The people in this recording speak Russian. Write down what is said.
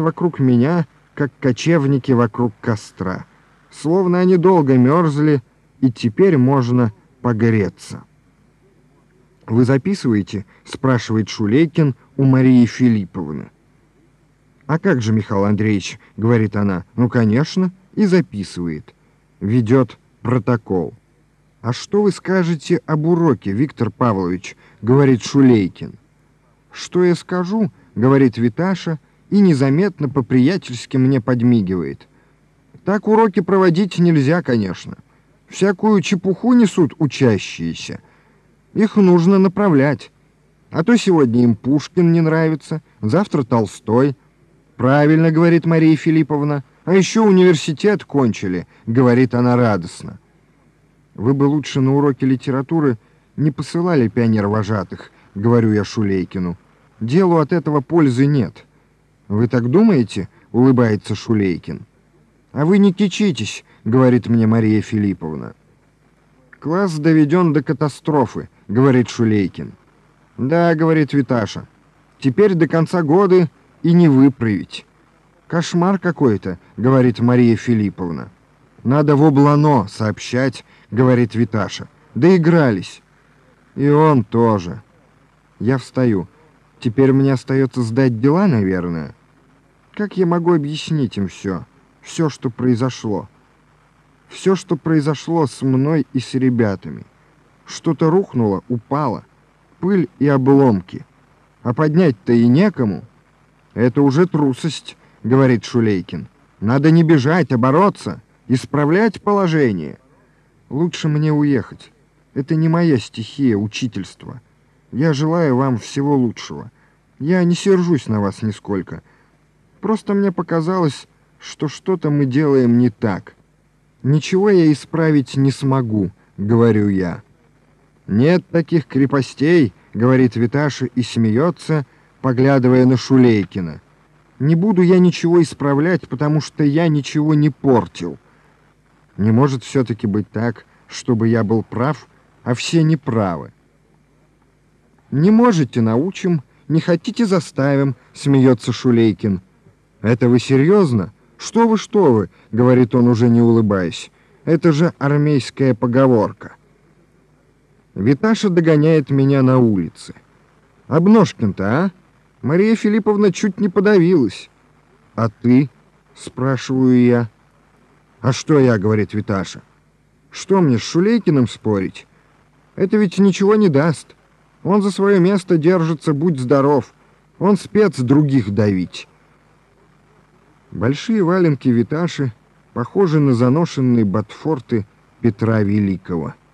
вокруг меня, как кочевники вокруг костра. Словно они долго мерзли, и теперь можно погреться. «Вы записываете?» — спрашивает Шулейкин у Марии Филипповны. «А как же, Михаил Андреевич?» — говорит она. «Ну, конечно». И записывает. Ведет протокол. «А что вы скажете об уроке, Виктор Павлович?» — говорит Шулейкин. «Что я скажу?» — говорит Виташа и незаметно по-приятельски мне подмигивает. «Так уроки проводить нельзя, конечно. Всякую чепуху несут учащиеся. Их нужно направлять. А то сегодня им Пушкин не нравится, завтра Толстой». «Правильно», — говорит Мария Филипповна. «А еще университет кончили», — говорит она радостно. «Вы бы лучше на уроке литературы не посылали пионер-вожатых», — говорю я Шулейкину. «Делу от этого пользы нет». «Вы так думаете?» — улыбается Шулейкин. «А вы не кичитесь», — говорит мне Мария Филипповна. «Класс доведен до катастрофы», — говорит Шулейкин. «Да», — говорит Виташа, — «теперь до конца года и не выправить». «Кошмар какой-то», — говорит Мария Филипповна. «Надо в облано сообщать», — говорит Виташа. «Доигрались». «И он тоже». Я встаю. Теперь мне остается сдать дела, наверное. Как я могу объяснить им все? Все, что произошло. Все, что произошло с мной и с ребятами. Что-то рухнуло, упало. Пыль и обломки. А поднять-то и некому. Это уже трусость, говорит Шулейкин. Надо не бежать, а бороться, исправлять положение. Лучше мне уехать. Это не моя стихия, учительство. Я желаю вам всего лучшего. Я не сержусь на вас нисколько. Просто мне показалось, что что-то мы делаем не так. Ничего я исправить не смогу, говорю я. Нет таких крепостей, говорит Виташа и смеется, поглядывая на Шулейкина. Не буду я ничего исправлять, потому что я ничего не портил. Не может все-таки быть так, чтобы я был прав, а все неправы. Не можете — научим, не хотите — заставим, смеется Шулейкин. Это вы серьезно? Что вы, что вы, говорит он, уже не улыбаясь. Это же армейская поговорка. Виташа догоняет меня на улице. Обножкин-то, а? Мария Филипповна чуть не подавилась. А ты? Спрашиваю я. А что я, говорит Виташа. Что мне с Шулейкиным спорить? Это ведь ничего не даст. Он за свое место держится, будь здоров. Он спец других давить. Большие валенки Виташи похожи на заношенные ботфорты Петра Великого —